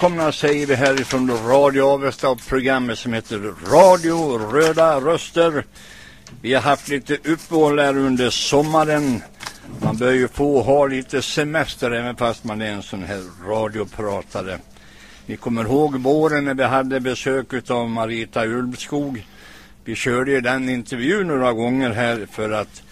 välkomna säger vi härifrån Radio Avesta och programmet som heter Radio Röda Röster. Vi har haft lite uppehåll här under sommaren. Man bör ju få ha lite semester även fast man är en sån här radiopratare. Vi kommer ihåg våren när vi hade besök av Marita Ulvskog. Vi körde ju den intervjun några gånger här för att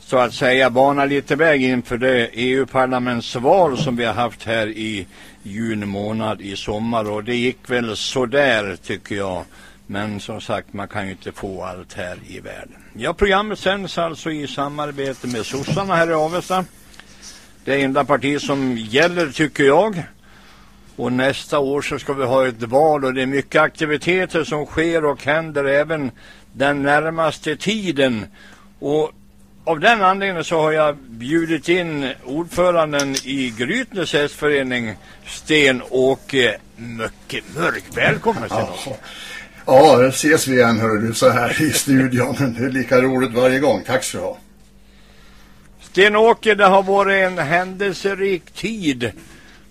så att säga bana lite väg inför det EU-parlamentsval som vi har haft här i juni månad i sommar och det gick väl sådär tycker jag. Men som sagt, man kan ju inte få allt här i världen. Ja, programmet sänds alltså i samarbete med sossarna här i Avesta. Det enda parti som gäller tycker jag. Och nästa år så ska vi ha ett val och det är mycket aktiviteter som sker och händer även den närmaste tiden. Och av den anledningen så har jag bjudit in ordföranden i Grytnäs hästförening, Sten-Åke Möcke Mörk. Välkommen Sten-Åke. Ja, där ses vi igen hör du så här i studion. Det är lika roligt varje gång. Tack så du ha. Sten-Åke, det har varit en händelserik tid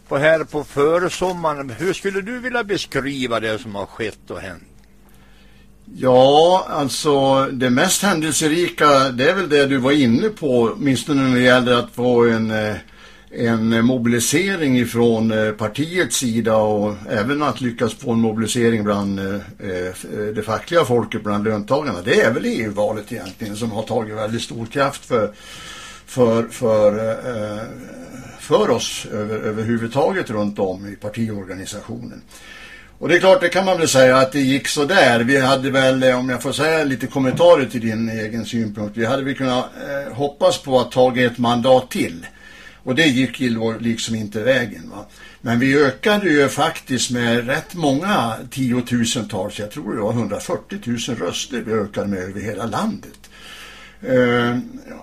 på här på försommaren. Hur skulle du vilja beskriva det som har skett och hänt? Ja, alltså det mest händelserika det är väl det du var inne på, åtminstone när det gäller att få en, eh, en mobilisering ifrån eh, partiets sida och även att lyckas få en mobilisering bland eh, det fackliga folket, bland löntagarna. Det är väl EU-valet egentligen som har tagit väldigt stor kraft för, för, för, för oss över, överhuvudtaget runt om i partiorganisationen. Och det är klart, det kan man väl säga att det gick så där. Vi hade väl, eh, om jag får säga lite kommentarer till din egen synpunkt, vi hade väl kunnat eh, hoppas på att ta ett mandat till. Och det gick ju liksom inte vägen. Va? Men vi ökade ju faktiskt med rätt många tiotusentals, jag tror det var 140 000 röster vi ökade med över hela landet. Eh,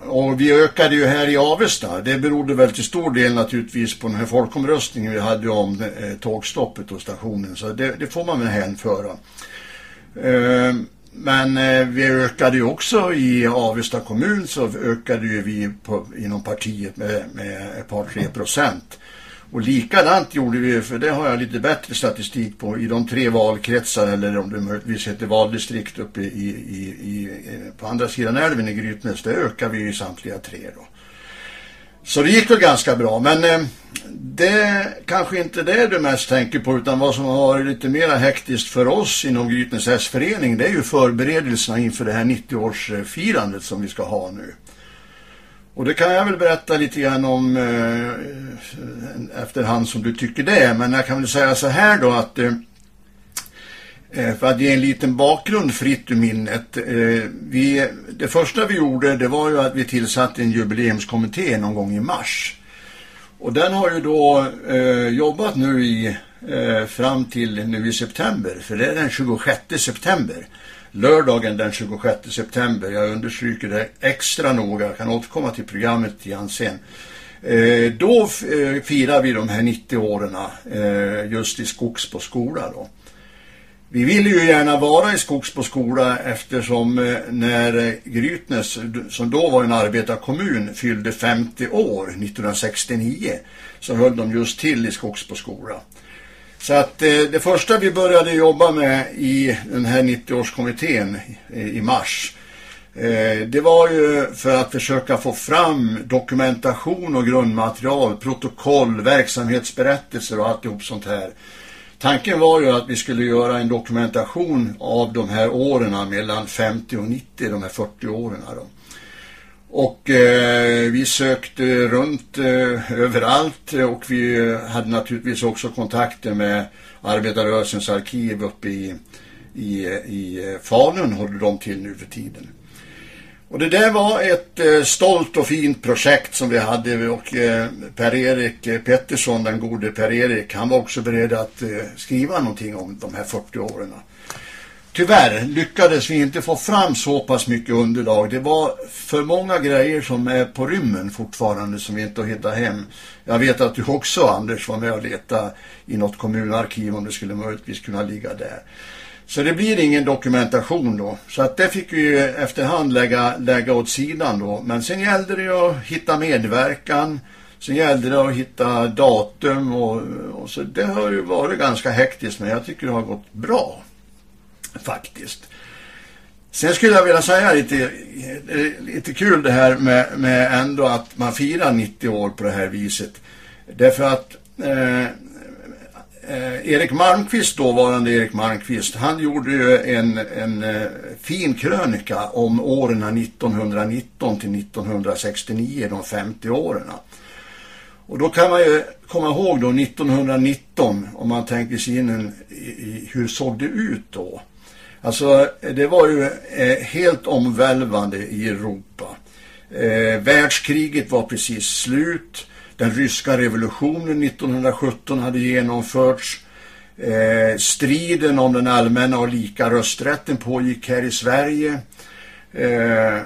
och vi ökade ju här i Avesta. Det berodde väl till stor del naturligtvis på den här folkomröstningen vi hade om eh, tågstoppet och stationen. Så det, det får man väl hänföra. Eh, men eh, vi ökade ju också i Avesta kommun så ökade ju vi på, inom partiet med, med ett par tre procent. Och likadant gjorde vi, för det har jag lite bättre statistik på, i de tre valkretsar eller om det möjligtvis heter valdistrikt uppe i, i, i, på andra sidan älven i Grytnäs, det ökar vi i samtliga tre då. Så det gick väl ganska bra, men eh, det kanske inte det du mest tänker på utan vad som har varit lite mer hektiskt för oss inom Grytnäs S-förening det är ju förberedelserna inför det här 90-årsfirandet som vi ska ha nu. Och det kan jag väl berätta lite grann om eh, efterhand som du tycker det. Men jag kan väl säga så här då att eh, eh, för att ge en liten bakgrund fritt ur minnet. Eh, vi, det första vi gjorde det var ju att vi tillsatte en jubileumskommitté någon gång i mars. Och den har ju då eh, jobbat nu i, eh, fram till nu i september. För det är den 26 september lördagen den 26 september. Jag understryker det extra noga. Jag kan återkomma till programmet igen sen. Eh, då eh, firar vi de här 90 åren eh, just i Skogs på skola då. Vi ville ju gärna vara i Skogs på skola eftersom eh, när eh, Grytnäs, som då var en arbetarkommun, fyllde 50 år 1969 så höll de just till i Skogs på skola. Så att eh, det första vi började jobba med i den här 90-årskommittén i, eh, i mars eh, det var ju för att försöka få fram dokumentation och grundmaterial, protokoll, verksamhetsberättelser och alltihop sånt här. Tanken var ju att vi skulle göra en dokumentation av de här åren mellan 50 och 90, de här 40 åren. Då. Och eh, vi sökte runt eh, överallt och vi hade naturligtvis också kontakter med arbetarrörelsens arkiv uppe i, i, i Falun håller de till nu för tiden. Och det där var ett eh, stolt och fint projekt som vi hade och eh, Per-Erik Pettersson, den gode Per-Erik, han var också beredd att eh, skriva någonting om de här 40 åren. Tyvärr lyckades vi inte få fram så pass mycket underlag. Det var för många grejer som är på rymmen fortfarande som vi inte har hittat hem. Jag vet att du också, Anders, var med och letade i något kommunarkiv om det skulle möjligtvis kunna ligga där. Så det blir ingen dokumentation då. Så att det fick vi ju efterhand lägga, lägga åt sidan då. Men sen gällde det att hitta medverkan. Sen gällde det att hitta datum och, och så det har ju varit ganska hektiskt men jag tycker det har gått bra faktiskt. Sen skulle jag vilja säga lite, lite kul det här med, med ändå att man firar 90 år på det här viset. Därför att eh, eh, Erik Malmqvist, dåvarande Erik Malmqvist, han gjorde ju en, en eh, fin krönika om åren 1919 till 1969, de 50 åren. Och då kan man ju komma ihåg då 1919, om man tänker sig in en, i, i, hur såg det ut då? Alltså det var ju eh, helt omvälvande i Europa. Eh, världskriget var precis slut. Den ryska revolutionen 1917 hade genomförts. Eh, striden om den allmänna och lika rösträtten pågick här i Sverige. Eh,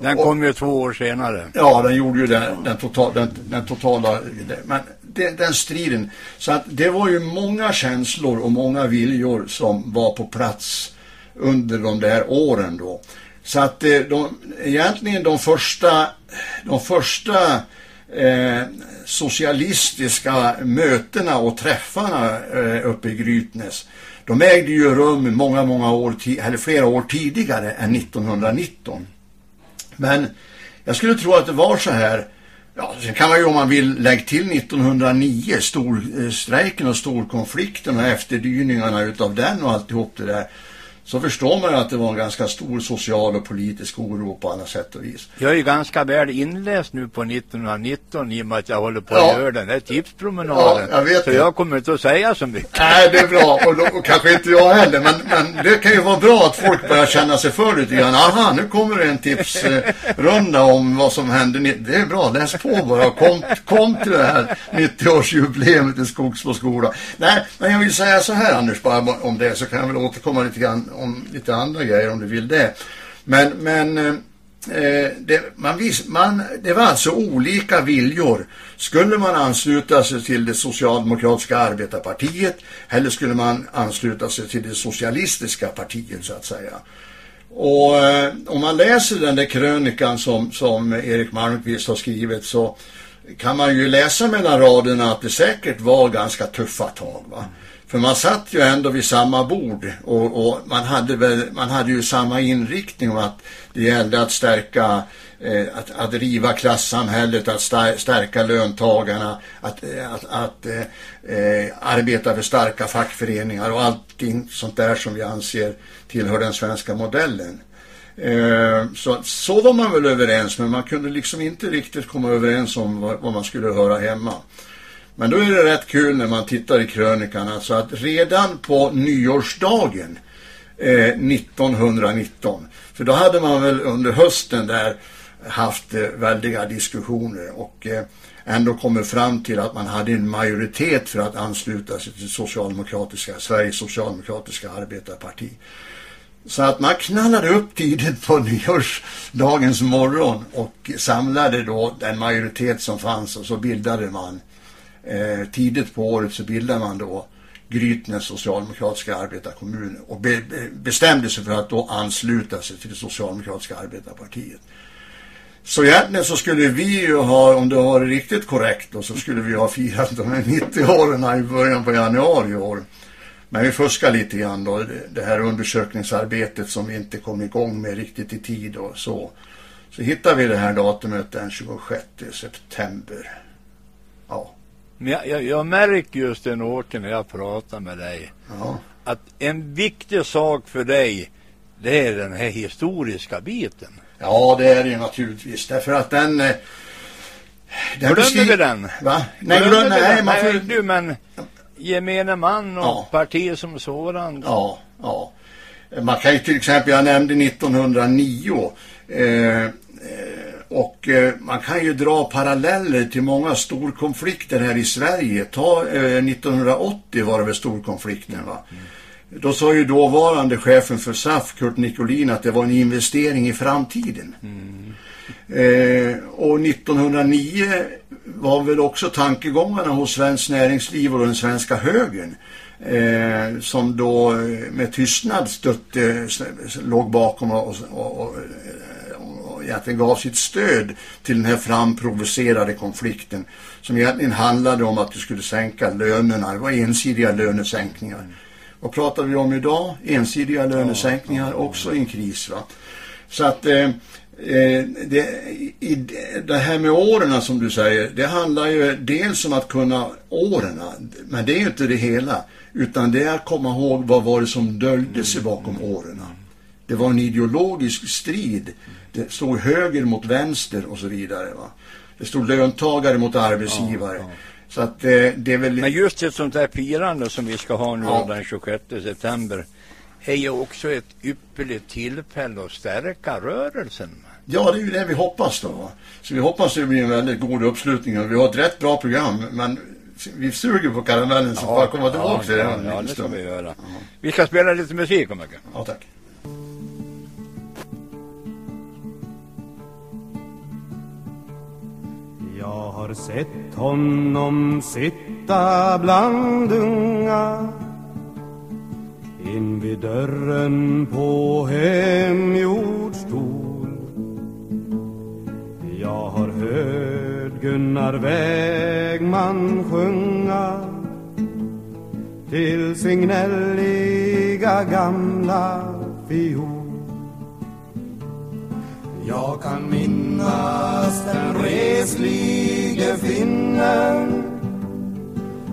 den kom och, ju två år senare. Ja, den gjorde ju den, den, total, den, den totala... Men det, den striden. Så att det var ju många känslor och många viljor som var på plats under de där åren då. Så att eh, de, egentligen de första, de första eh, socialistiska mötena och träffarna eh, uppe i Grytnäs de ägde ju rum många, många år, eller flera år tidigare än 1919. Men jag skulle tro att det var så här Ja, sen kan man ju om man vill lägga till 1909, storstrejken eh, och storkonflikten och efterdyningarna utav den och alltihop det där så förstår man ju att det var en ganska stor social och politisk oro på alla sätt och vis. Jag är ju ganska väl inläst nu på 1919 i och med att jag håller på ja. att göra den här tipspromenaden. Ja, jag vet så det. jag kommer inte att säga så mycket. Nej, det är bra. Och, då, och kanske inte jag heller. Men, men det kan ju vara bra att folk börjar känna sig för lite grann. Aha, nu kommer det en tipsrunda om vad som hände. Det är bra, läs på bara. Kom, kom till det här 90-årsjubileet i Skogsboskola. Nej, men jag vill säga så här Anders, bara om det så kan jag väl återkomma lite grann om lite andra grejer om du vill det. Men, men eh, eh, det, man vis, man, det var alltså olika viljor. Skulle man ansluta sig till det socialdemokratiska arbetarpartiet eller skulle man ansluta sig till det socialistiska partiet så att säga. Och eh, om man läser den där krönikan som, som Erik Malmqvist har skrivit så kan man ju läsa mellan raderna att det säkert var ganska tuffa tag va. För man satt ju ändå vid samma bord och, och, man, hade väl, man hade ju samma inriktning om att det gällde att stärka, eh, att, att riva klassamhället, att stärka löntagarna, att, eh, att, att eh, eh, arbeta för starka fackföreningar och allting sånt där som vi anser tillhör den svenska modellen. Eh, så, så var man väl överens men man kunde liksom inte riktigt komma överens om vad, vad man skulle höra hemma. Men då är det rätt kul när man tittar i krönikan alltså att redan på nyårsdagen eh, 1919, för då hade man väl under hösten där haft eh, väldiga diskussioner och eh, ändå kommit fram till att man hade en majoritet för att ansluta sig till socialdemokratiska, Sveriges socialdemokratiska arbetarparti. Så att man knallade upp tidigt på nyårsdagens morgon och samlade då den majoritet som fanns och så bildade man eh, tidigt på året så bildade man då Grytnäs socialdemokratiska arbetarkommun och be, be, bestämde sig för att då ansluta sig till det socialdemokratiska arbetarpartiet. Så egentligen så skulle vi ju ha, om du har det riktigt korrekt då, så skulle vi ha firat de här 90 åren i början på januari i år. Men vi fuskar lite grann då, det här undersökningsarbetet som vi inte kom igång med riktigt i tid och så. Så hittar vi det här datumet den 26 september. Ja. Men jag, jag, jag märker just den åken när jag pratar med dig. Ja. Att en viktig sak för dig, det är den här historiska biten. Ja, det är det ju naturligtvis. Därför att den... Eh, den Glömmer vi den? Va? Nej, glömmer nej, man får... nej, du, men gemene man och ja. partiet som sådant. Ja, ja. Man kan ju till exempel, jag nämnde 1909. Eh, eh, och eh, man kan ju dra paralleller till många storkonflikter här i Sverige. Ta 1980 var det väl storkonflikten va? Mm. Då sa ju dåvarande chefen för SAF, Kurt Nicolin, att det var en investering i framtiden. Mm. Eh, och 1909 var väl också tankegångarna hos svensk näringsliv och den svenska högern eh, som då med tystnad stötte, låg bakom och, och, och, och egentligen gav sitt stöd till den här framprovocerade konflikten som egentligen handlade om att du skulle sänka lönerna. Det var ensidiga lönesänkningar. Mm. Vad pratar vi om idag? Ensidiga lönesänkningar också i en kris va? Så att eh, eh, det, i, det här med åren som du säger, det handlar ju dels om att kunna åren, men det är ju inte det hela. Utan det är att komma ihåg vad var det som döljde sig bakom åren. Det var en ideologisk strid. Det stod höger mot vänster och så vidare. Va? Det stod löntagare mot arbetsgivare. Ja, ja. Så att eh, det är väl... Men just ett sånt där firande som vi ska ha nu ja. den 26 september är ju också ett ypperligt tillfälle att stärka rörelsen. Ja, det är ju det vi hoppas då. Så vi hoppas det blir en väldigt god uppslutning och vi har ett rätt bra program. Men vi suger på karamellen så ja, får jag komma tillbaka ja, till det. Ja, det ska vi göra. Ja. Vi ska spela lite musik om mycket. Ja, tack. Har sett honom sitta bland unga in vid dörren på hemgjord stol. Jag har hört Gunnar Vägman sjunga till sin gnälliga gamla fiol. Jag kan minnas den reslige finnen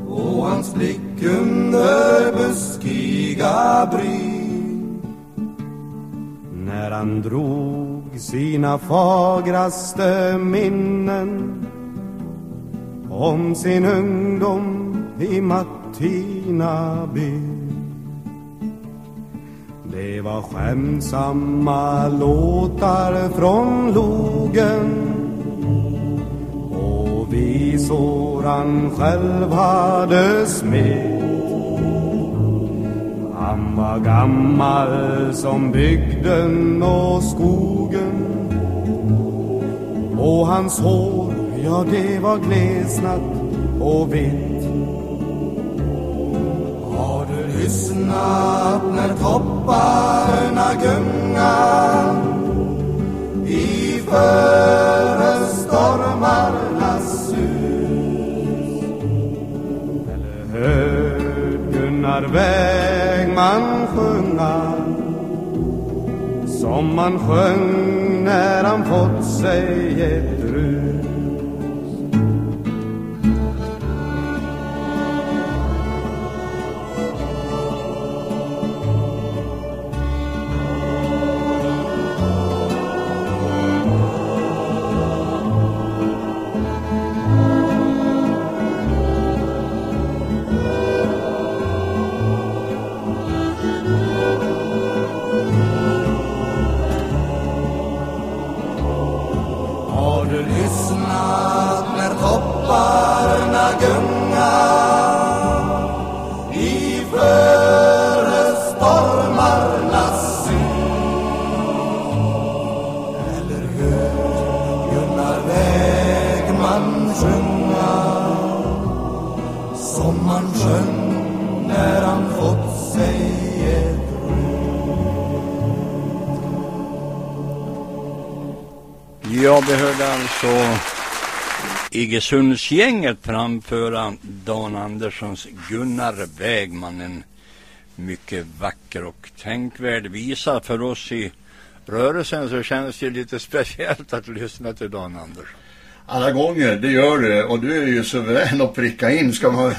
och hans blick under buskiga bryn när han drog sina fagraste minnen om sin ungdom i Matinaby var skämsamma låtar från logen. Och visor han själv hade smitt. Han var gammal som bygden och skogen. Och hans hår, ja det var glesnat och vitt. Lyssnat när topparna gungar i förestormarnas sus. Eller hört Gunnar Vägman sjunga som man sjöng när han fått sig ett rus. الإسلام Alltså Iggesundsgänget framföra Dan Anderssons Gunnar Vägman. En mycket vacker och tänkvärd visa för oss i rörelsen så känns det lite speciellt att lyssna till Dan Andersson. Alla gånger, det gör det. Och du är ju suverän att pricka in. Ska man,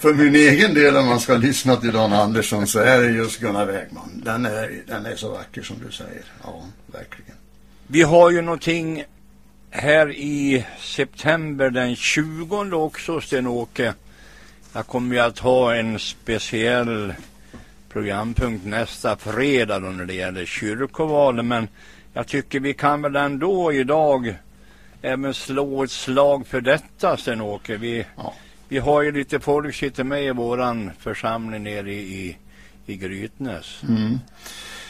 för min egen del, om man ska lyssna till Dan Andersson så är det just Gunnar Vägman. Den är, den är så vacker som du säger. Ja, verkligen. Vi har ju någonting här i september den 20 också, Sten-Åke. Jag kommer ju att ha en speciell programpunkt nästa fredag då när det gäller kyrkovalen. Men jag tycker vi kan väl ändå idag även slå ett slag för detta, Sten-Åke. Vi, ja. vi har ju lite folk sitter med i våran församling nere i, i Grytnäs. Mm.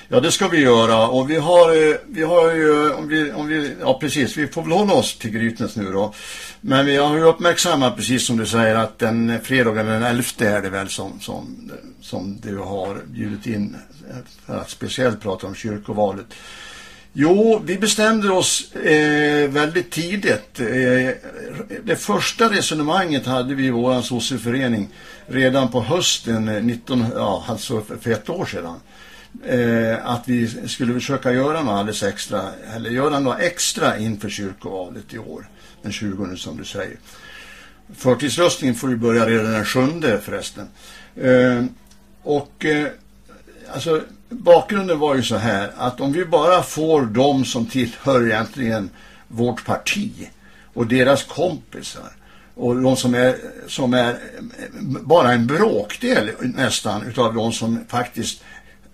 Ja, det ska vi göra. Och vi har, eh, vi har ju, om vi, om vi, ja precis, vi får väl hålla oss till Grytnäs nu då. Men vi har ju uppmärksammat, precis som du säger, att den fredagen den 11 är det väl som, som, som du har bjudit in för att speciellt prata om kyrkovalet. Jo, vi bestämde oss eh, väldigt tidigt. Eh, det första resonemanget hade vi i vår sosseförening redan på hösten eh, 19, ja, alltså för ett år sedan eh, att vi skulle försöka göra något alldeles extra, eller göra något extra inför kyrkovalet i år, den 20 som du säger. Förtidsröstningen får ju börja redan den 7 förresten. Eh, och eh, alltså bakgrunden var ju så här att om vi bara får de som tillhör egentligen vårt parti och deras kompisar och de som är, som är bara en bråkdel nästan utav de som faktiskt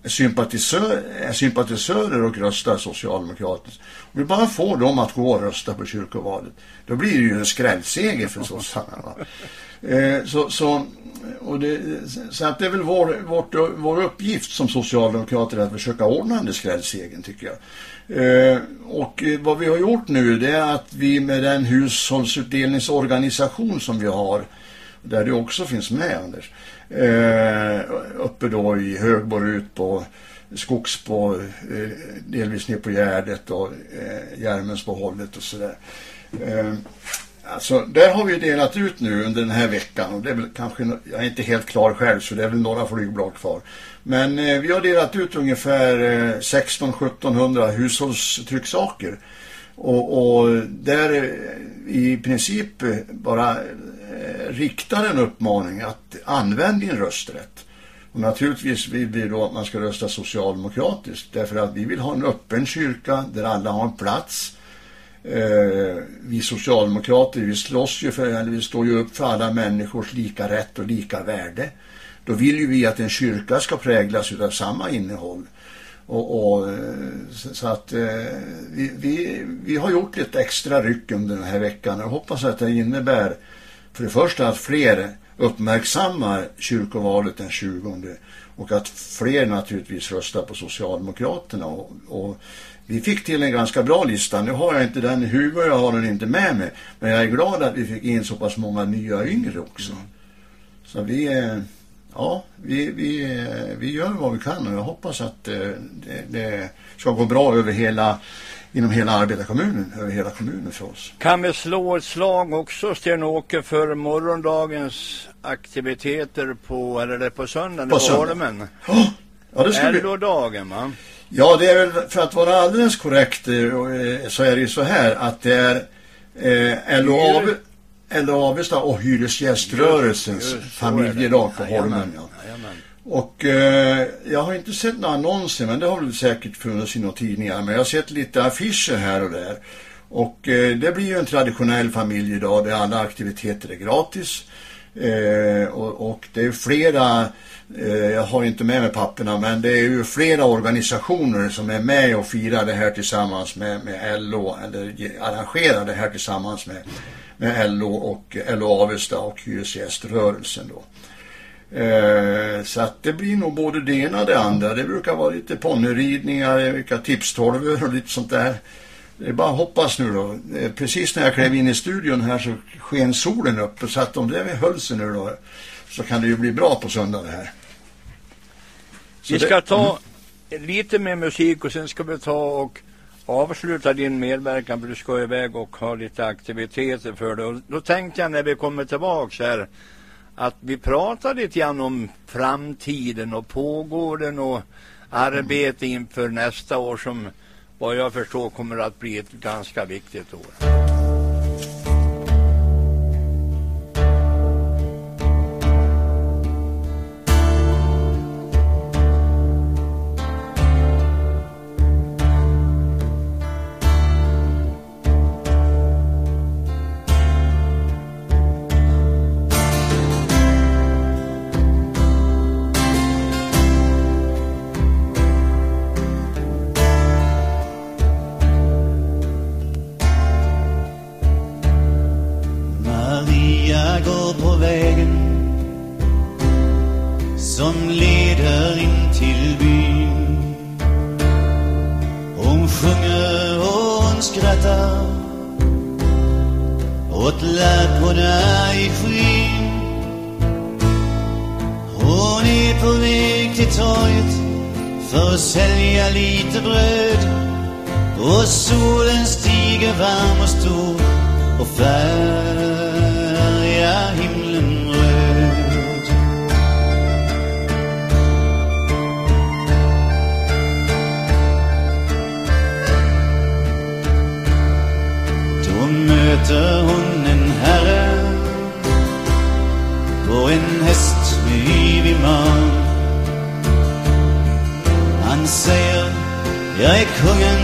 sympatisör, eh, sympatisörer och röstar socialdemokratiskt. Om vi bara får dem att gå och rösta på kyrkovalet, då blir det ju en skrällseger för sossarna. Eh, så, så, och det, så att det är väl vår, vårt, vår uppgift som socialdemokrater att försöka ordna den skrällsegen tycker jag. Eh, och vad vi har gjort nu det är att vi med den hushållsutdelningsorganisation som vi har, där du också finns med Anders, eh, uppe då i Högborg ut på Skogs på eh, delvis ner på Gärdet och eh, Järmens på hållet och sådär. Eh, alltså där har vi delat ut nu under den här veckan och det är väl kanske, jag är inte helt klar själv så det är väl några flygblad kvar. Men eh, vi har delat ut ungefär eh, 16-1700 hushållstrycksaker och, och där i princip bara Eh, riktar en uppmaning att använd din rösträtt. Och naturligtvis vill vi då att man ska rösta socialdemokratiskt därför att vi vill ha en öppen kyrka där alla har en plats. Eh, vi socialdemokrater vi slåss ju för, eller vi står ju upp för alla människors lika rätt och lika värde. Då vill ju vi att en kyrka ska präglas av samma innehåll. Och, och, eh, så att eh, vi, vi, vi har gjort ett extra ryck under den här veckan och hoppas att det innebär för det första att fler uppmärksammar kyrkovalet den 20 och att fler naturligtvis röstar på Socialdemokraterna och, och vi fick till en ganska bra lista. Nu har jag inte den i huvudet, jag har den inte med mig. Men jag är glad att vi fick in så pass många nya yngre också. Mm. Så vi, eh, ja, vi, vi, eh, vi gör vad vi kan och jag hoppas att eh, det, det ska gå bra över hela inom hela arbetarkommunen, över hela kommunen för oss. Kan vi slå ett slag också, Sten-Åke, för morgondagens aktiviteter på, eller det på söndagen, på. Oh, ja, det ska LO-dagen, va? Ja, det är väl, för att vara alldeles korrekt eh, så är det ju så här att det är eh, LO, LO Avesta och Hyresgäströrelsens familjedag på Holmen. Ja. Och eh, jag har inte sett några annonser men det har väl säkert funnits i några tidningar. Men jag har sett lite affischer här och där. Och eh, det blir ju en traditionell familj idag där alla aktiviteter är gratis. Eh, och, och, det är flera, eh, jag har inte med mig papperna men det är ju flera organisationer som är med och firar det här tillsammans med, med LO eller arrangerar det här tillsammans med, med LO och LO Avesta och Hyresgäströrelsen då. Eh, så att det blir nog både det ena och det andra. Det brukar vara lite ponnyridningar, vilka tipstolvor och lite sånt där. Det är bara att hoppas nu då. Eh, precis när jag klev in i studion här så sken solen upp. Så att om det höll sig nu då så kan det ju bli bra på söndag det här. Så vi ska det, ta mm. lite mer musik och sen ska vi ta och avsluta din medverkan för du ska iväg och ha lite aktiviteter för det. Och då tänkte jag när vi kommer tillbaka här att vi pratar lite grann om framtiden och pågår den och arbete inför nästa år som vad jag förstår kommer att bli ett ganska viktigt år.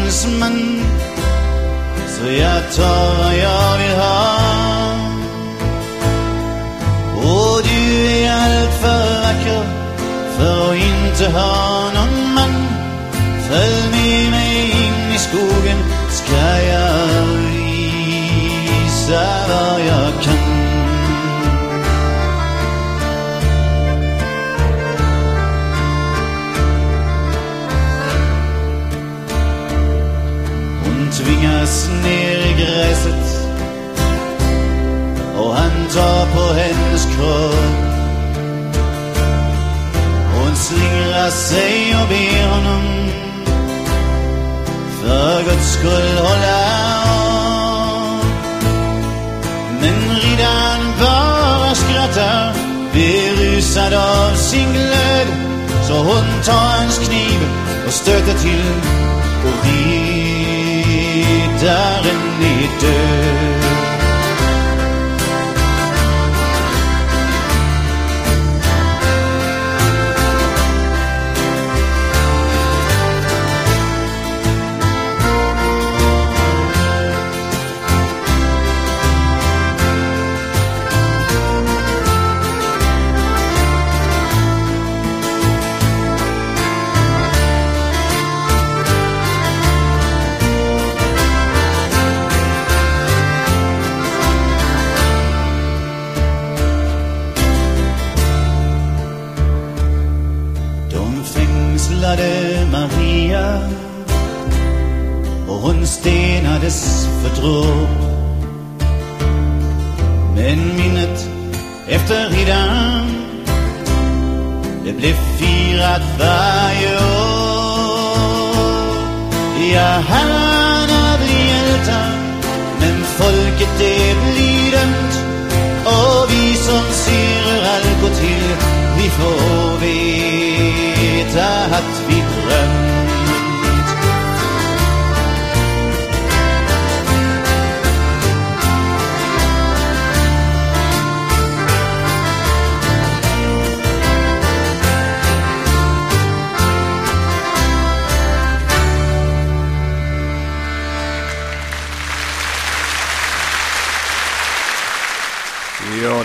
Kungens man så hennes. Hon slingrar sig och ber honom för Guds skull hålla av. Men riddaren bara skrattar berusad av sin glöd så hon tar hans kniv och stöter till och riddaren är död. Blev firat varje år. Ja, herrarna blir hjältar men folket det blir dömt och vi som ser hur allt går till vi får veta att vi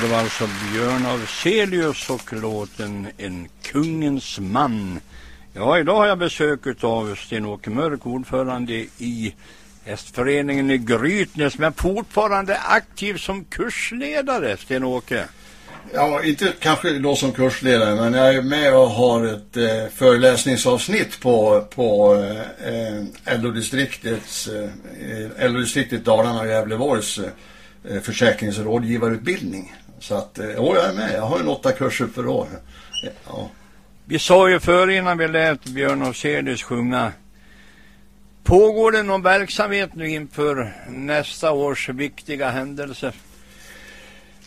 det var alltså Björn Afzelius och låten En kungens man. Ja, idag har jag besök av Sten-Åke Mörk, ordförande i hästföreningen i Grytnäs, men fortfarande aktiv som kursledare, Sten-Åke. Ja, inte kanske då som kursledare, men jag är med och har ett eh, föreläsningsavsnitt på, på eh, LO-distriktets, eh, LO-distriktet eh, Dalarna och Gävleborgs eh, försäkringsrådgivarutbildning. Så att, eh, ja, jag är med. Jag har en åtta kurser per år. Ja. Vi sa ju före innan vi lät Björn Afzelius sjunga. Pågår det någon verksamhet nu inför nästa års viktiga händelse?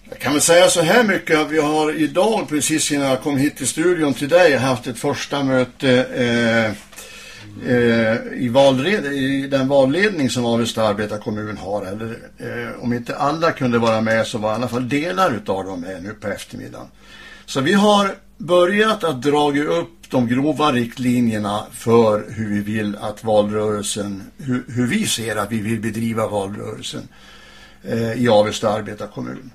Jag kan väl säga så här mycket att vi har idag, precis innan jag kom hit till studion till dig, haft ett första möte eh, eh, i, valred, i den valledning som Avesta arbetarkommun har. Eller, eh, om inte alla kunde vara med så var i alla fall delar utav dem med nu på eftermiddagen. Så vi har börjat att dra upp de grova riktlinjerna för hur vi vill att valrörelsen, hur, hur vi ser att vi vill bedriva valrörelsen eh, i Avesta arbetarkommun.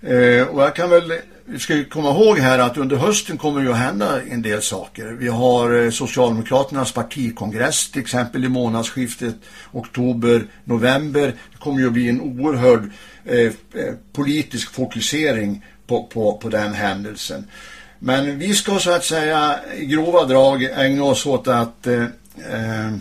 Eh, och jag kan väl, vi ska ju komma ihåg här att under hösten kommer ju att hända en del saker. Vi har eh, Socialdemokraternas partikongress till exempel i månadsskiftet oktober-november. Det kommer ju att bli en oerhörd eh, eh, politisk fokusering på, på, på den händelsen. Men vi ska så att säga i grova drag ägna oss åt att eh, eh,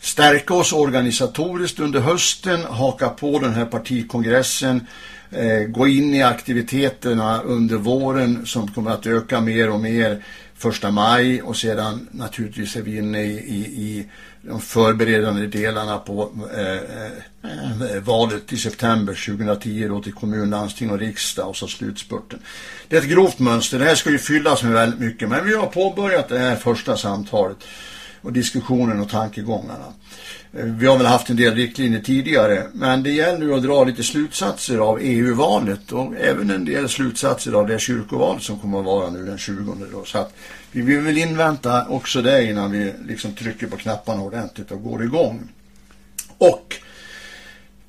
stärka oss organisatoriskt under hösten, haka på den här partikongressen, Eh, gå in i aktiviteterna under våren som kommer att öka mer och mer första maj och sedan naturligtvis är vi inne i, i, i de förberedande delarna på eh, eh valet i september 2010 då till kommun, landsting och riksdag och så slutspurten. Det är ett grovt mönster. Det här ska ju fyllas med väldigt mycket men vi har påbörjat det här första samtalet och diskussionen och tankegångarna. Eh, vi har väl haft en del riktlinjer tidigare men det gäller ju att dra lite slutsatser av EU-valet och även en del slutsatser av det kyrkoval som kommer att vara nu den 20 då. Så att vi vill väl invänta också det innan vi liksom trycker på knapparna ordentligt och går igång. Och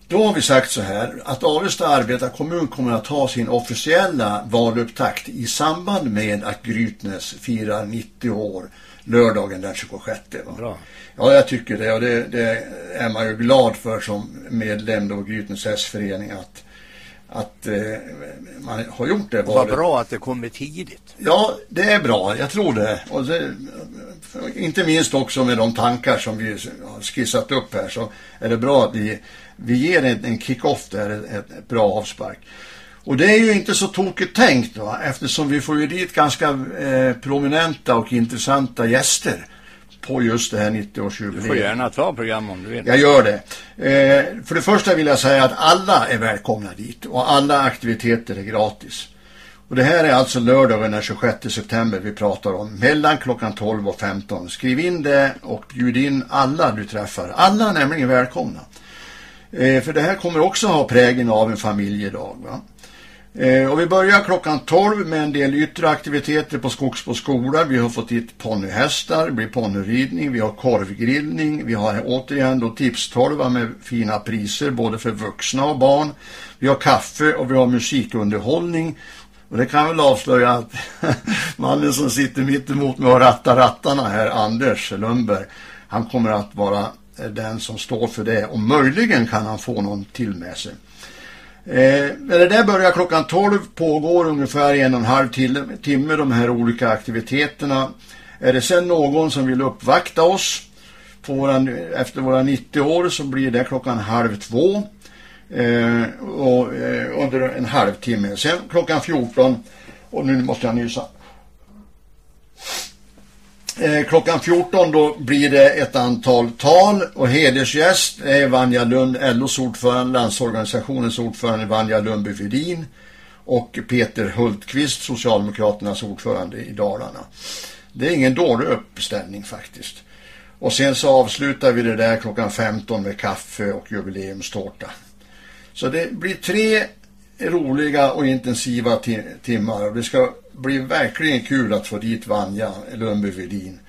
då har vi sagt så här att Avesta arbetarkommun kommer att ha sin officiella valupptakt i samband med att Grytnäs firar 90 år lördagen den 26. Va? Ja, jag tycker det och det, det, är man ju glad för som medlem då Grytnäs S-förening att, att eh, man har gjort det Vad bra att det kommer tidigt. Ja, det är bra. Jag tror det. Och det, inte minst också med de tankar som vi har skissat upp här så är det bra att vi, vi ger en, en kick-off där, ett, ett bra avspark. Och det är ju inte så tokigt tänkt va? eftersom vi får ju dit ganska eh, prominenta och intressanta gäster på just det här 90-årsjubileet. Du får gärna ta program om du vill. Jag gör det. Eh, för det första vill jag säga att alla är välkomna dit och alla aktiviteter är gratis. Och det här är alltså lördagen den 26 september vi pratar om. Mellan klockan 12 och 15. Skriv in det och bjud in alla du träffar. Alla är nämligen välkomna. Eh, för det här kommer också ha prägen av en familjedag va. Eh, och vi börjar klockan 12 med en del yttre aktiviteter på Skogsbo skola. Vi har fått hit ponnyhästar, det blir ponnyridning, vi har korvgrillning, vi har återigen då tipstorva med fina priser både för vuxna och barn. Vi har kaffe och vi har musikunderhållning. Och det kan väl avslöja att mannen som sitter mitt emot mig och rattar rattarna här, Anders Lundberg, han kommer att vara eh, den som står för det och möjligen kan han få någon till med sig. Eh, det där börjar klockan 12, pågår ungefär en och en halv timme de här olika aktiviteterna. Är det sen någon som vill uppvakta oss på våran, efter våra 90 år så blir det klockan halv två eh, och, eh, under en halvtimme. Sen klockan 14 och nu måste jag nysa. Eh, klockan 14 då blir det ett antal tal och hedersgäst är Vanja Lund, LOs ordförande, landsorganisationens ordförande Vanja Lundby-Fridin och Peter Hultqvist, Socialdemokraternas ordförande i Dalarna. Det är ingen dålig uppställning faktiskt. Och sen så avslutar vi det där klockan 15 med kaffe och jubileumstårta. Så det blir tre roliga och intensiva timmar och det ska blir verkligen kul att få dit Vanja Lundby Vedin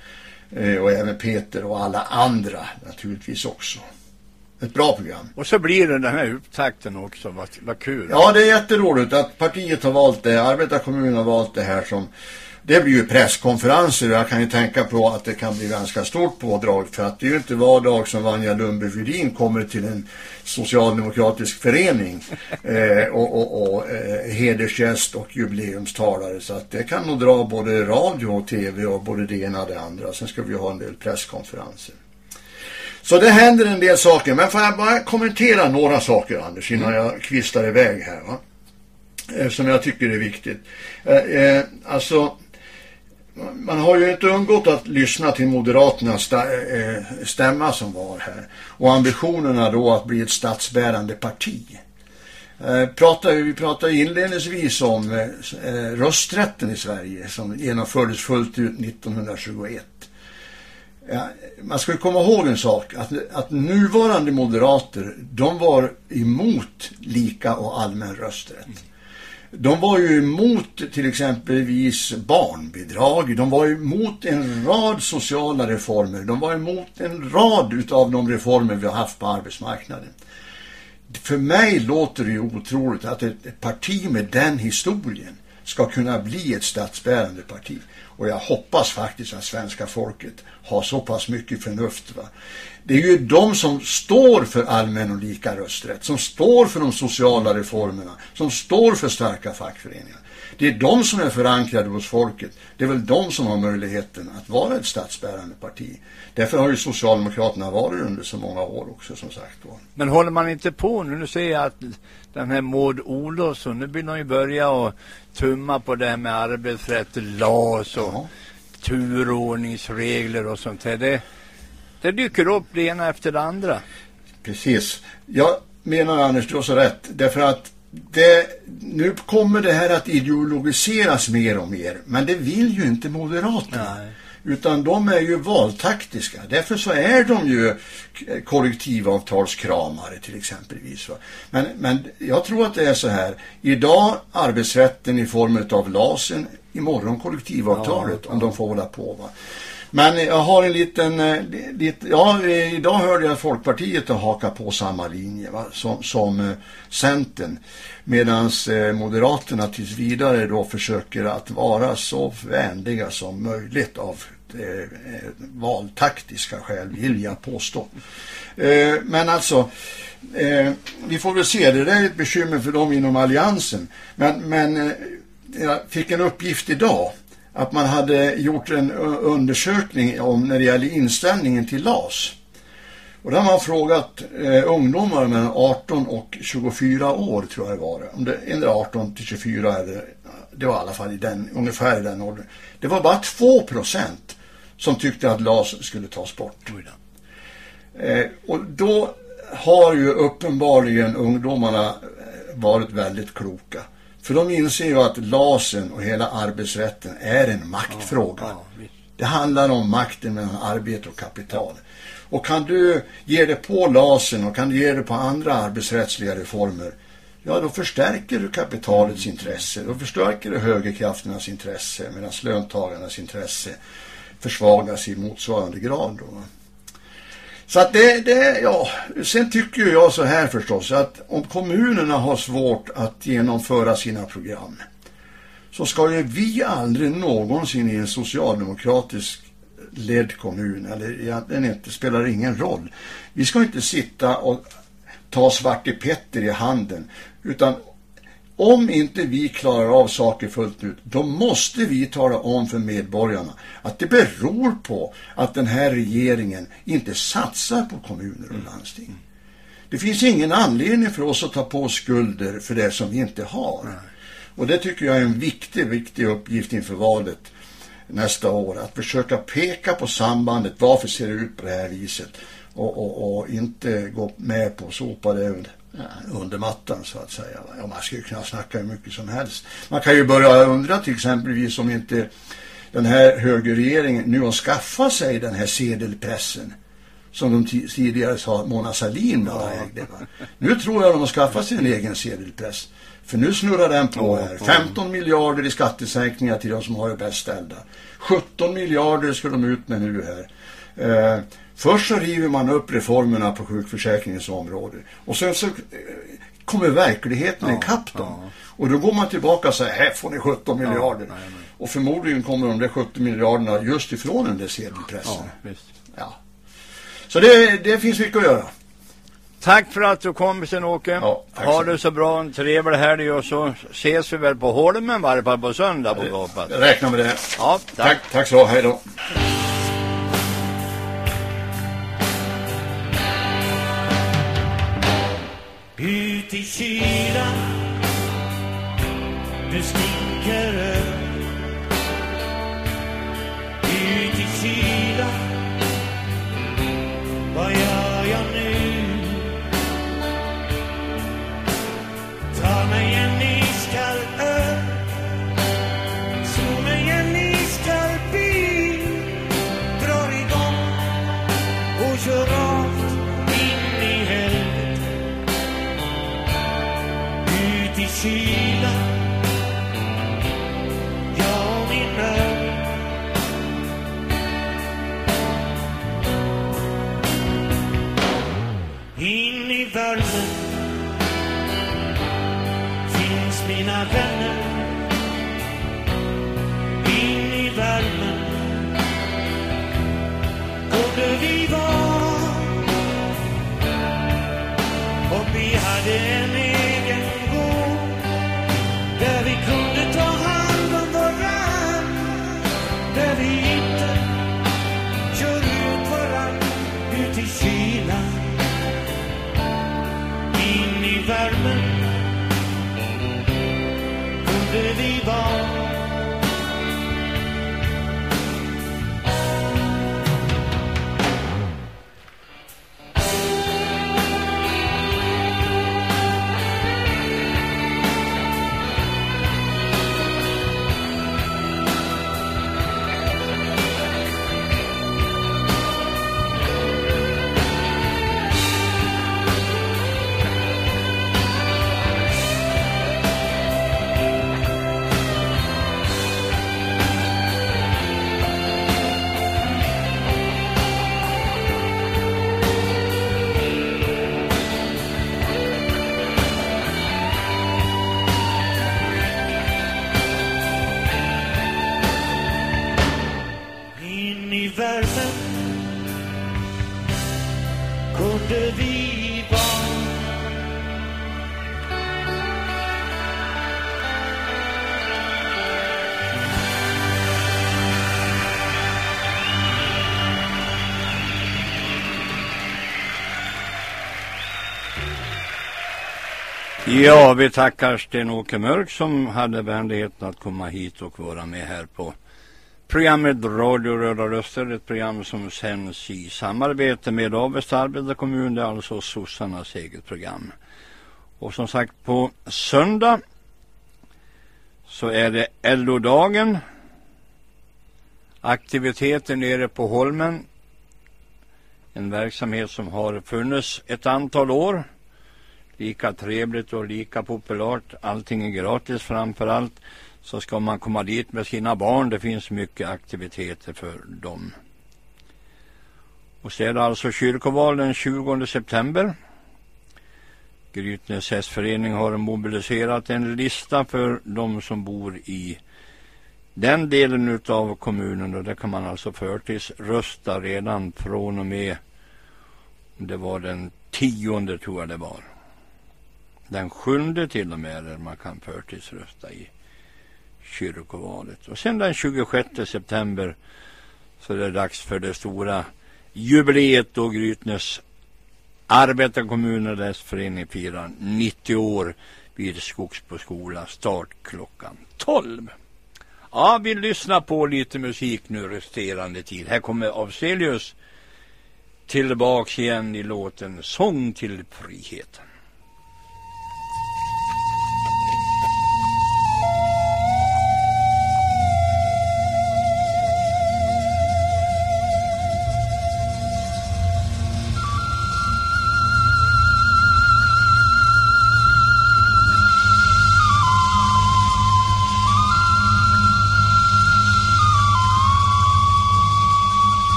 eh, och även Peter och alla andra naturligtvis också. Ett bra program. Och så blir det den här upptakten också, vad, vad kul. Ja, det är jätteroligt att partiet har valt det, arbetarkommunen har valt det här som det blir ju presskonferenser och jag kan ju tänka på att det kan bli ganska stort pådrag för att det är ju inte var dag som Vanja Lundby Fyrin kommer till en socialdemokratisk förening eh, och, och, och eh, hedersgäst och jubileumstalare så att det kan nog dra både radio och tv och både det ena och det andra. Sen ska vi ha en del presskonferenser. Så det händer en del saker men får jag bara kommentera några saker Anders innan jag kvistar iväg här va? Eh, som jag tycker är viktigt. Eh, eh, alltså man har ju inte undgått att lyssna till Moderaternas eh, stämma som var här. Och ambitionerna då att bli ett statsbärande parti. Eh, vi pratade inledningsvis om eh, eh, rösträtten i Sverige som genomfördes fullt ut 1921. man ska komma ihåg en sak, att, att nuvarande moderater, de var emot lika och allmän rösträtt. De var ju emot till exempelvis barnbidrag. De var emot en rad sociala reformer. De var emot en rad utav de reformer vi har haft på arbetsmarknaden. för mig låter det ju otroligt att ett, ett parti med den historien ska kunna bli ett statsbärande parti. Och jag hoppas faktiskt att svenska folket har så pass mycket förnuft. Va? Det är ju de som står för allmän och lika rösträtt, som står för de sociala reformerna, som står för starka fackföreningar. Det är de som är förankrade hos folket. Det är väl de som har möjligheten att vara ett statsbärande parti. Därför har ju Socialdemokraterna varit under så många år också som sagt var. Men håller man inte på nu? Nu ser jag att den här Maud Olofsson, nu vill hon ju börja och tumma på det här med arbetsrätt, LAS och ja. turordningsregler och sånt här. Det, det dyker upp det ena efter det andra. Precis. Jag menar Anders, du har så rätt. Därför att det, nu kommer det här att ideologiseras mer och mer. Men det vill ju inte Moderaterna. Nej. Utan de är ju valtaktiska. Därför så är de ju kollektivavtalskramare till exempelvis. Men, men jag tror att det är så här. Idag arbetsrätten i form av LASen, imorgon kollektivavtalet ja, om de får hålla på. Va? Men jag har en liten, eh, lite, ja eh, idag hörde jag Folkpartiet att haka på samma linje va, som, som eh, Centern. Medan eh, Moderaterna tills vidare då försöker att vara så vänliga som möjligt av eh, eh, valtaktiska skäl vill jag påstå. Eh, men alltså, eh, vi får väl se, det där är ett bekymmer för dem inom alliansen. Men, men jag fick en uppgift idag att man hade gjort en undersökning om när det gäller inställningen till LAS. Och då har man frågat eh, ungdomar mellan 18 och 24 år tror jag det var. Om det är 18 till 24 eller det var i alla fall i den, ungefär i den åldern. Det var bara 2 procent som tyckte att LAS skulle tas bort. Eh, och då har ju uppenbarligen ungdomarna eh, varit väldigt kloka. För de inser ju att LASen och hela arbetsrätten är en maktfråga. Ja, ja, det handlar om makten mellan arbete och kapital. Och kan du ge det på LASen och kan du ge det på andra arbetsrättsliga reformer ja då förstärker du kapitalets intresse. Då förstärker du högerkrafternas intresse medan löntagarnas intresse försvagas i motsvarande grad. Då. Så att det, det, ja, sen tycker jag så här förstås att om kommunerna har svårt att genomföra sina program så ska ju vi aldrig någonsin i en socialdemokratisk ledd kommun, eller egentligen inte, spelar ingen roll. Vi ska inte sitta och ta Svarte Petter i handen, utan om inte vi klarar av saker fullt ut, då måste vi tala om för medborgarna att det beror på att den här regeringen inte satsar på kommuner och landsting. Det finns ingen anledning för oss att ta på skulder för det som vi inte har. Och det tycker jag är en viktig, viktig uppgift inför valet nästa år. Att försöka peka på sambandet, varför ser det ut på det här viset? Och, och, och inte gå med på att sopa det under mattan så att säga. Ja, man skulle kunna snacka hur mycket som helst. Man kan ju börja undra till exempelvis om inte den här högerregeringen nu har skaffat sig den här sedelpressen som de tidigare sa Mona Sahlin ja. ägde. Va? Nu tror jag de har skaffat sig en egen sedelpress. För nu snurrar den på här. 15 miljarder i skattesänkningar till de som har det bäst ställda. 17 miljarder ska de ut med nu här. Eh, Först så river man upp reformerna på sjukförsäkringens område och sen så eh, kommer verkligheten ja, ikapp dem. Ja. Och då går man tillbaka och säger, här får ni 17 ja, miljarder. Nej, nej. Och förmodligen kommer de där 70 miljarderna just ifrån den där sedelpressen. Ja, ja. Så det, det finns mycket att göra. Tack för att du kom sen Åke. Ja, ha det så bra, en trevlig helg och så ses vi väl på Holmen varje fall på söndag på Gapet. Jag räknar med det. Ja, tack. Tack, tack så, hej då. Ut i kylan Du stinker över Ja, vi tackar Sten-Åke Mörk som hade vänligheten att komma hit och vara med här på programmet Radio Röda Röster. Ett program som sänds i samarbete med Avesta arbetarkommun. Det är alltså sossarnas eget program. Och som sagt på söndag så är det LO-dagen. Aktiviteter nere på Holmen. En verksamhet som har funnits ett antal år lika trevligt och lika populärt. Allting är gratis framför allt. Så ska man komma dit med sina barn. Det finns mycket aktiviteter för dem. Och så är det alltså kyrkoval den 20 september. Grytnäs hästförening har mobiliserat en lista för de som bor i den delen av kommunen. Och där kan man alltså förtidsrösta redan från och med det var den tionde tror jag det var den sjunde till och med där man kan förtidsrösta i kyrkovalet. Och sen den 26 september så är det dags för det stora jubileet då Grytnäs arbetarkommun och dess förening firar 90 år vid Skogsbo skola. Start klockan 12. Ja, vi lyssnar på lite musik nu resterande tid. Här kommer Avselius tillbaks igen i låten Sång till friheten.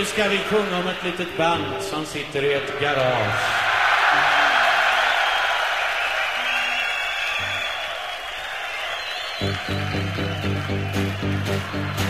nu ska vi sjunga om ett litet band som sitter i ett garage. Mm.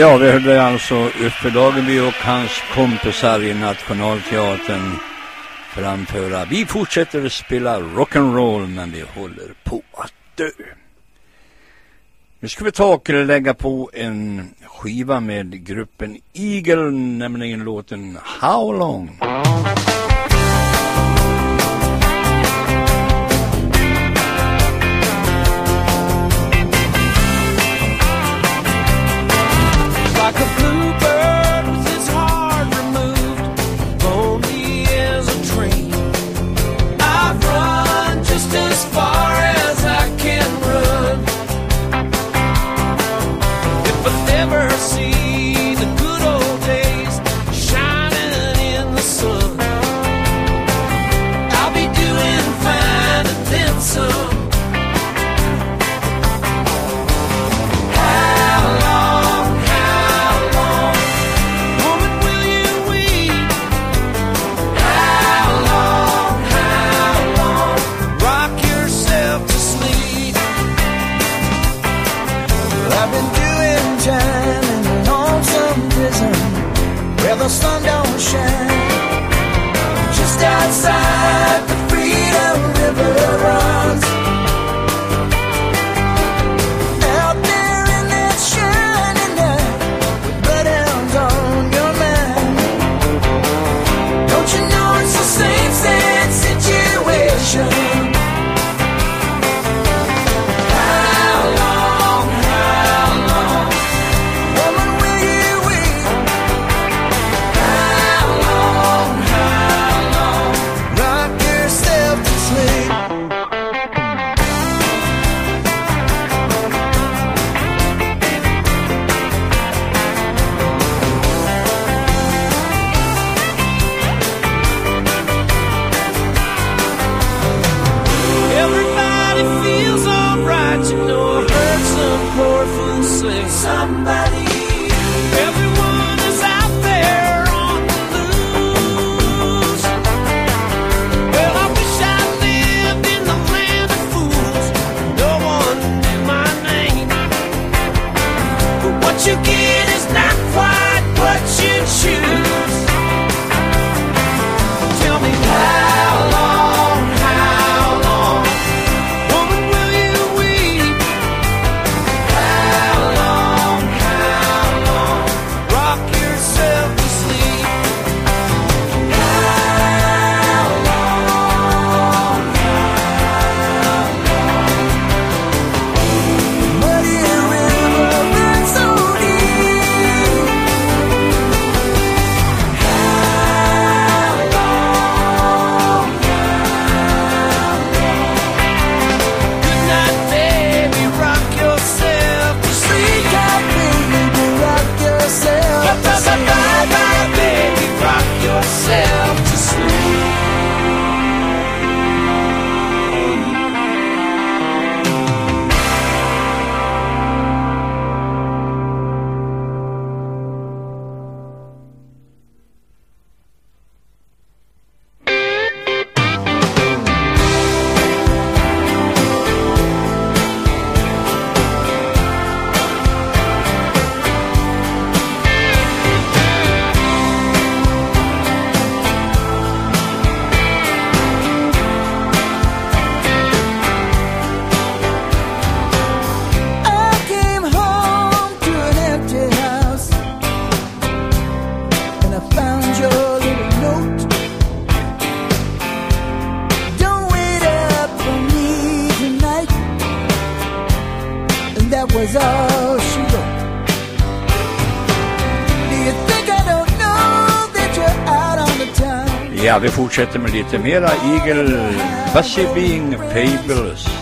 Ja, vi hörde alltså Uffe Dageby och hans kompisar i Nationalteatern framföra. Vi fortsätter att spela rock'n'roll men vi håller på att dö. Nu ska vi ta och lägga på en skiva med gruppen Eagle, nämligen låten How Long. dançar. vi fortsätter med lite mera Eagle Busy Being Fables.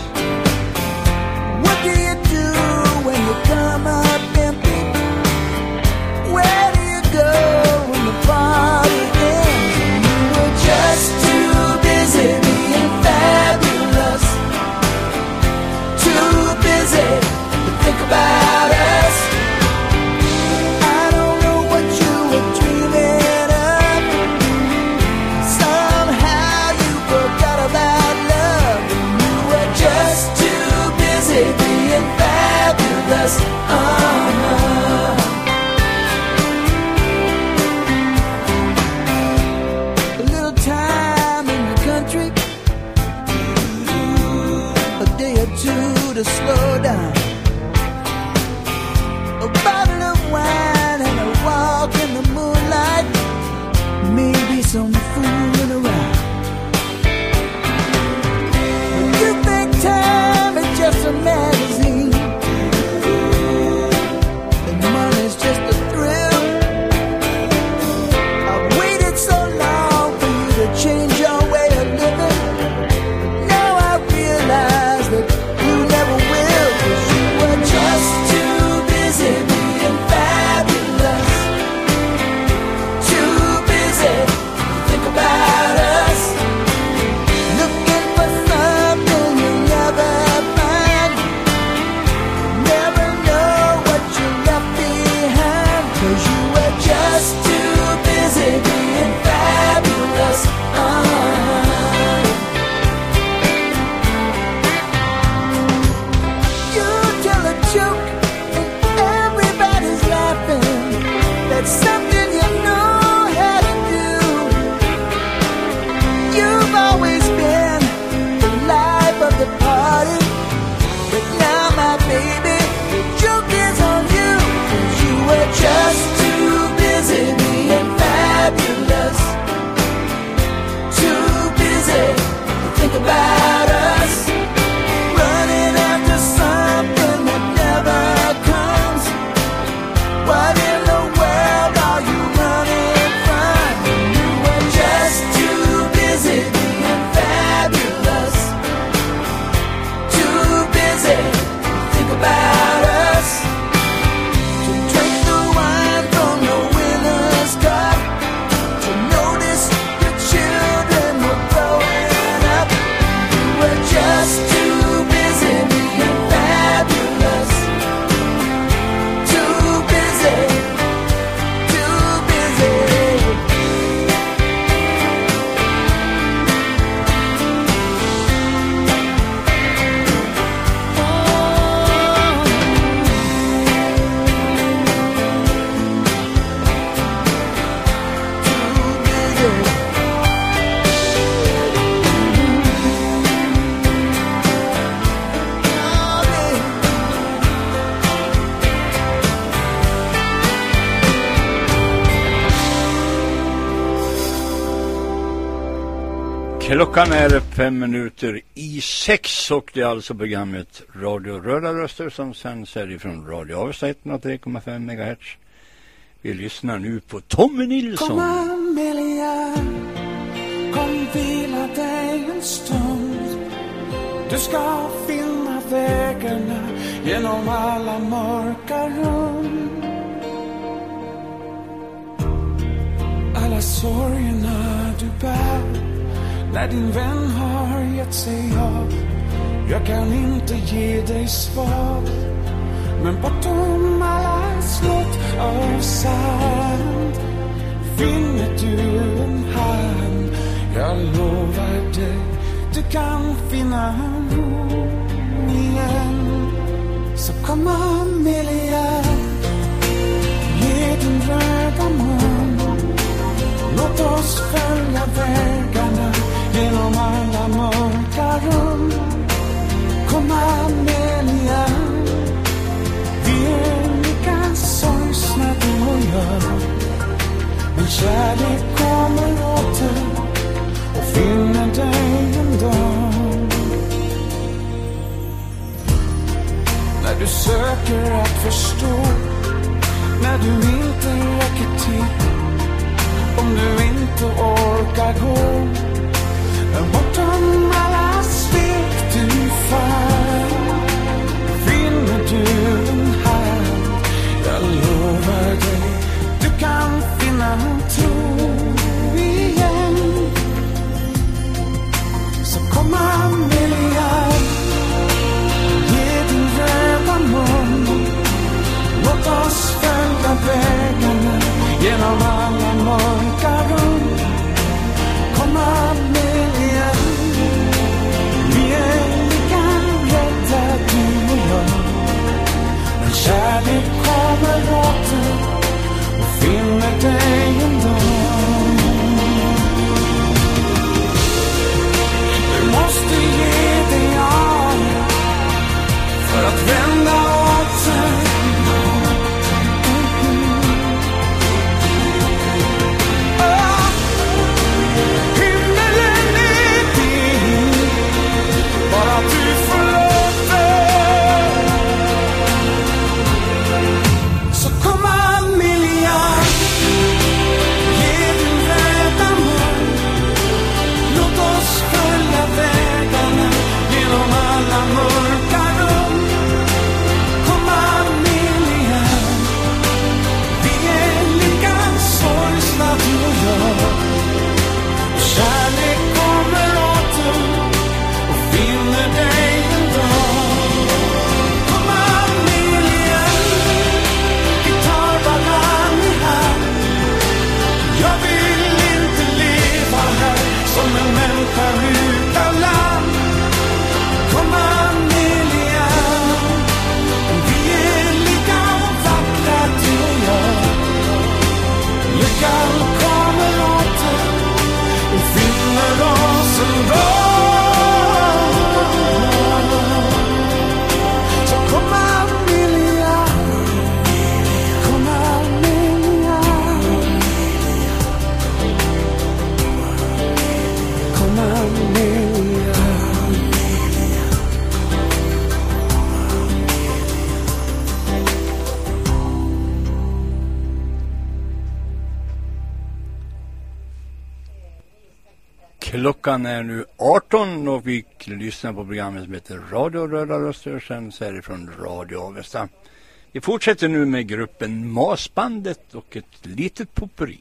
Klockan är fem minuter i sex och det är alltså programmet Radio Röda Röster som sänds härifrån Radio Avesta 103,5 MHz. Vi lyssnar nu på Tommy Nilsson. Kom Amelia, kom vila dig en stund. Du ska finna vägarna genom alla mörka rum. Alla sorgerna du bär när din vän har gett sig av. Jag kan inte ge dig svar. Men bortom alla slott av sand finner du en hand. Jag lovar dig, du kan finna ro igen. Så kom Amelia, ge din röda mun. Låt oss följa vägen. Gör. Men kärlek kommer åter och finner dig en dag. När du söker att förstå, när du inte räcker till. Om du inte orkar gå, men bortom alla svek du fann finner du annan tror igen Så kom Amelia. Ge din röda mun Låt oss följa vägarna genom alla mörka rum Kom Amelia. Vi är lika rädda du och jag När kärlek kommer åter finner dig Klockan är nu 18 och vi lyssnar på programmet som heter Radio Röda Röster sen så är det från Radio Avesta. Vi fortsätter nu med gruppen Masbandet och ett litet popperi.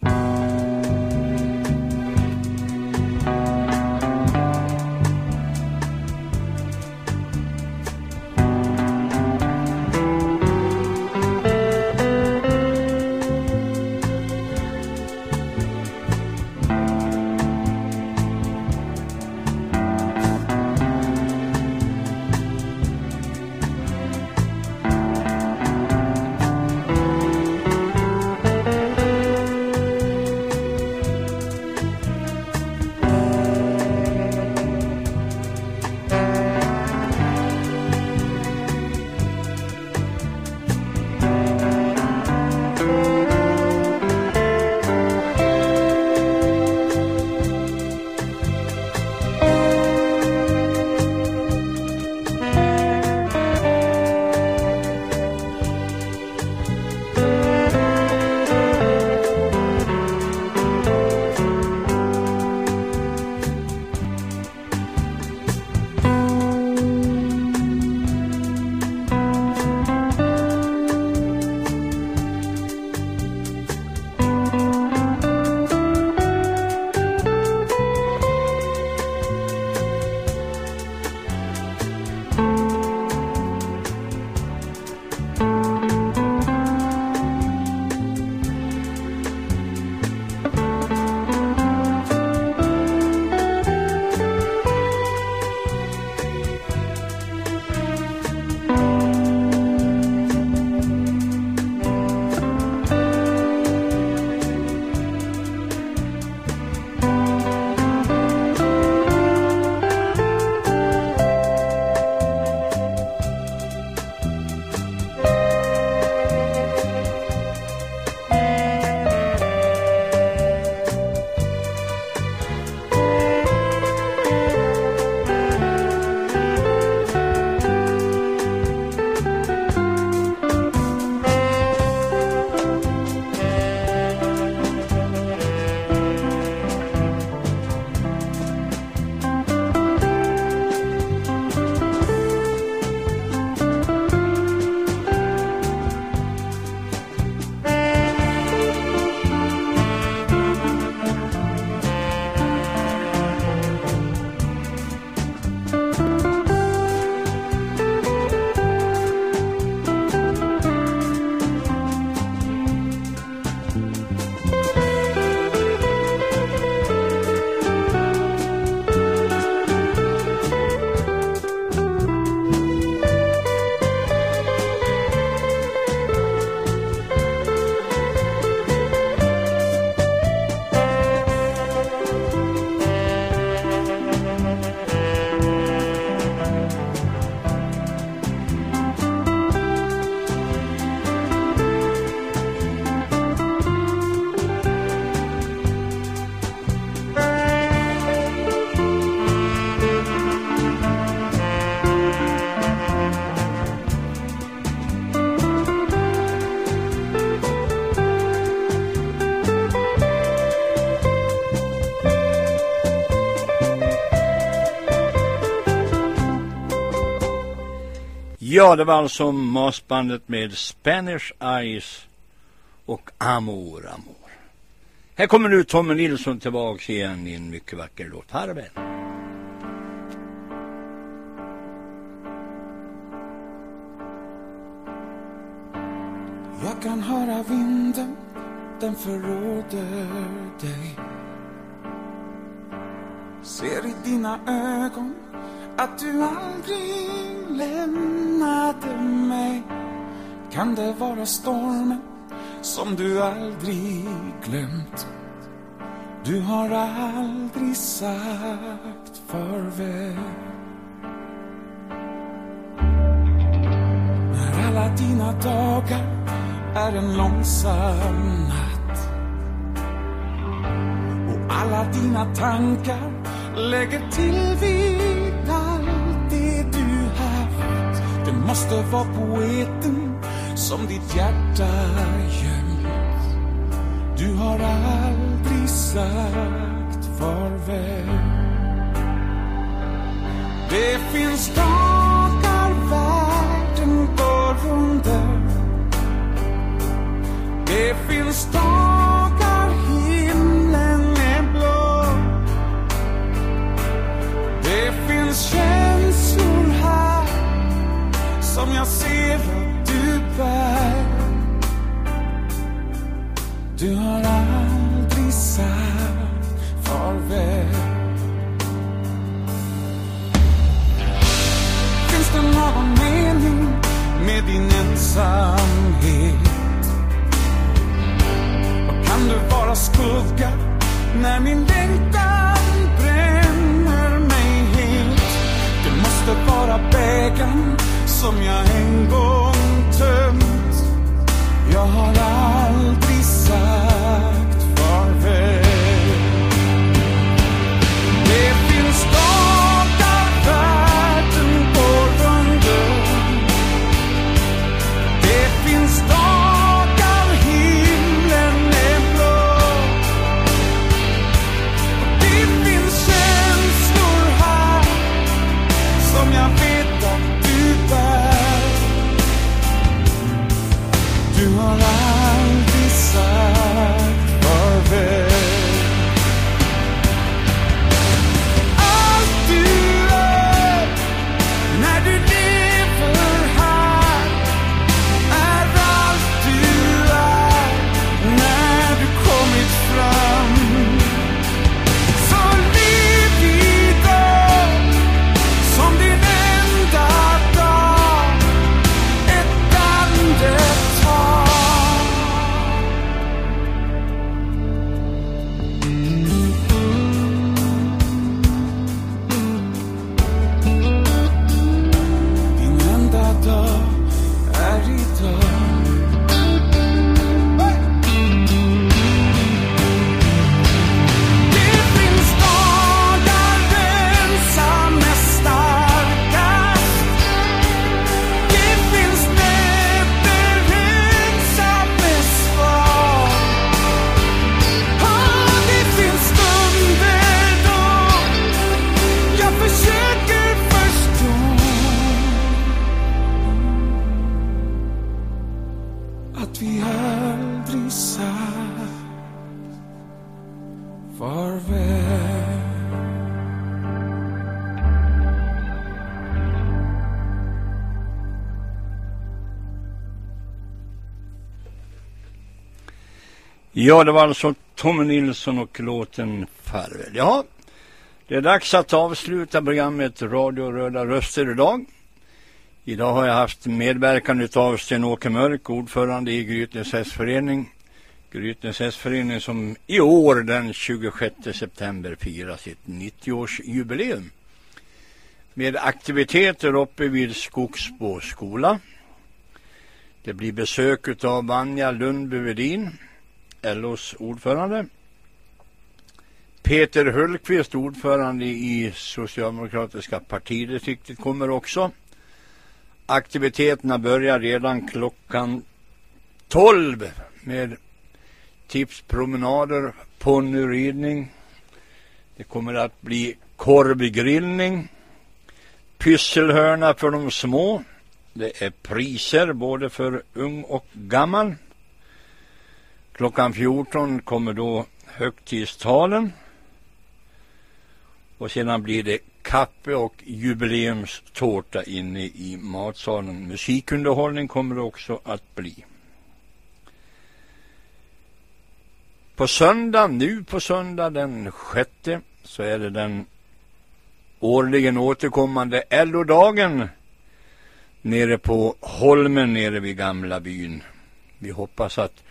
Ja, det var alltså masbandet med Spanish Eyes och Amor Amor. Här kommer nu Tommy Nilsson tillbaks igen i en mycket vacker låt. Harvel. Jag kan höra vinden, den förråder dig. Ser i dina ögon att du aldrig lämnade mig. Kan det vara stormen som du aldrig glömt? Du har aldrig sagt farväl. När alla dina dagar är en långsam natt och alla dina tankar lägger till vid måste vara poeten som ditt hjärta gömt. Du har aldrig sagt farväl. Det finns dagar världen går under. Det finns dagar himlen är blå. Det finns känslor som jag ser att du bär. Du har aldrig sagt farväl. Finns det någon mening med din ensamhet? Och kan du vara skugga när min längtan bränner mig helt? Det måste vara bägaren som jag en gång tömt. Jag har allt. Ja, det var alltså Tommy Nilsson och låten Farväl. Ja, det är dags att avsluta programmet Radio Röda Röster idag. Idag har jag haft medverkan av Sten-Åke Mörk, ordförande i Grytnäs hästförening. Grytnäs hästförening som i år den 26 september firar sitt 90-årsjubileum. Med aktiviteter uppe vid Skogsbo skola. Det blir besök av Vanja Lundby Vedin, LOs ordförande. Peter Hultqvist, ordförande i Socialdemokratiska partidistriktet, kommer också. Aktiviteterna börjar redan klockan 12 med tipspromenader, ponnyridning. Det kommer att bli korvgrillning, pysselhörna för de små, Det är priser både för ung och gammal. Klockan 14 kommer då högtidstalen. Och sedan blir det kaffe och jubileumstårta inne i matsalen. Musikunderhållning kommer det också att bli. På söndag, nu på söndag den sjätte, så är det den årligen återkommande LO-dagen nere på Holmen nere vid Gamla byn. Vi hoppas att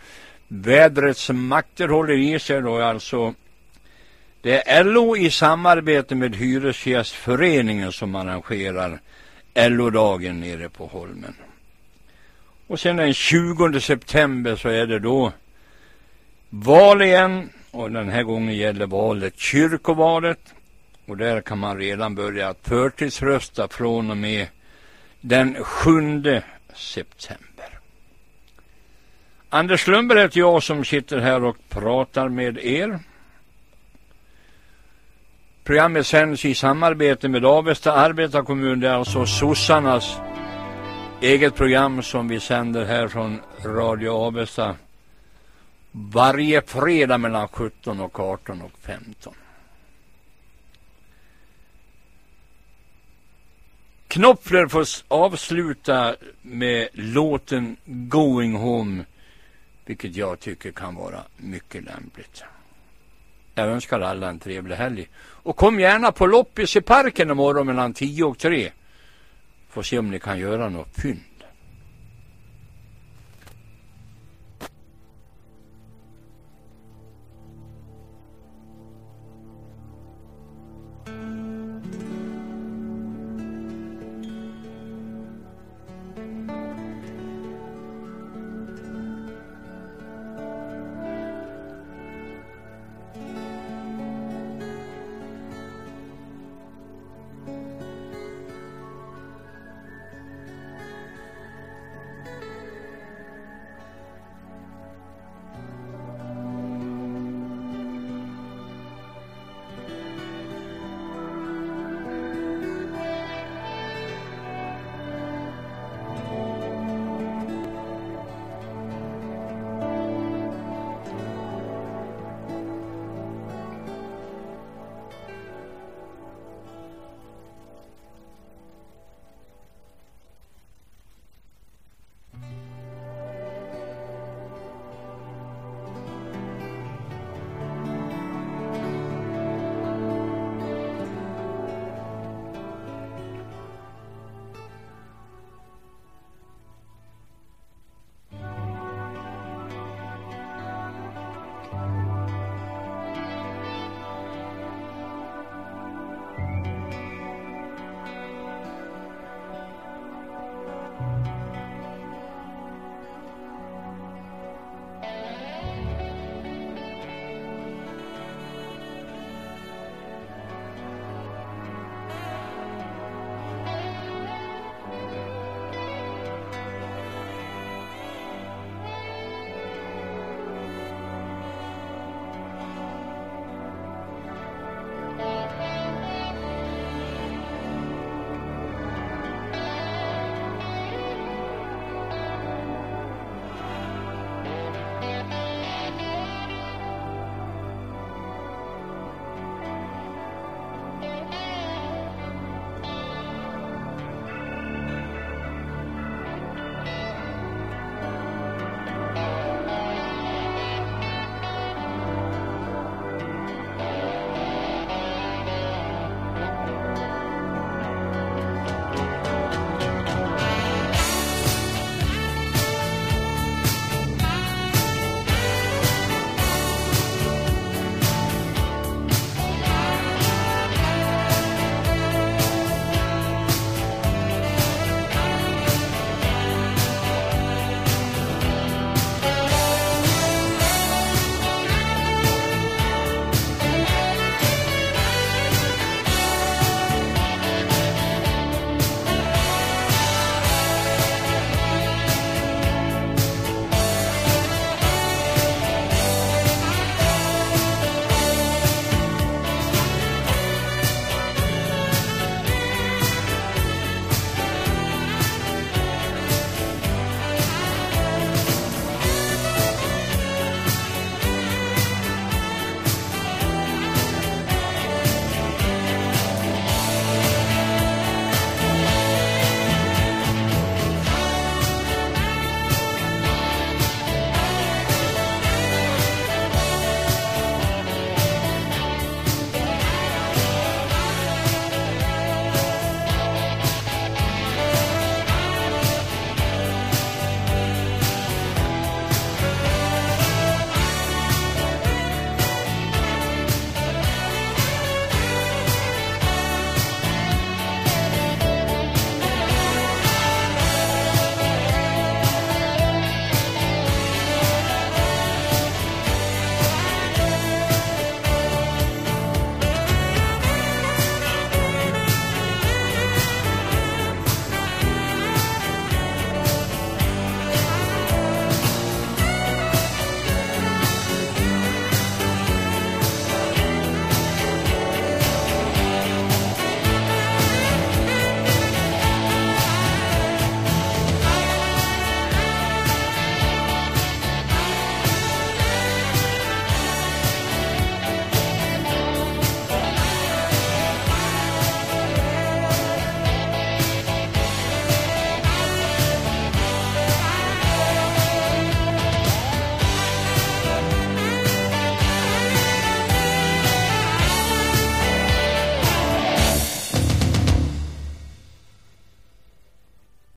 vädrets makter håller i sig då alltså det är LO i samarbete med Hyresgästföreningen som arrangerar LO-dagen nere på Holmen. Och sen den 20 september så är det då val igen och den här gången gäller valet kyrkovalet. Och där kan man redan börja förtidsrösta från och med den 7 september. Anders Lundberg heter jag som sitter här och pratar med er. Programmet sänds i samarbete med Avesta arbetarkommun. Det är alltså sossarnas eget program som vi sänder här från Radio Avesta varje fredag mellan 17 och 18 och 15. Knopfler får avsluta med låten Going Home, vilket jag tycker kan vara mycket lämpligt. Jag önskar alla en trevlig helg. Och kom gärna på loppis i parken imorgon mellan 10 och 3. Får se om ni kan göra något fynd.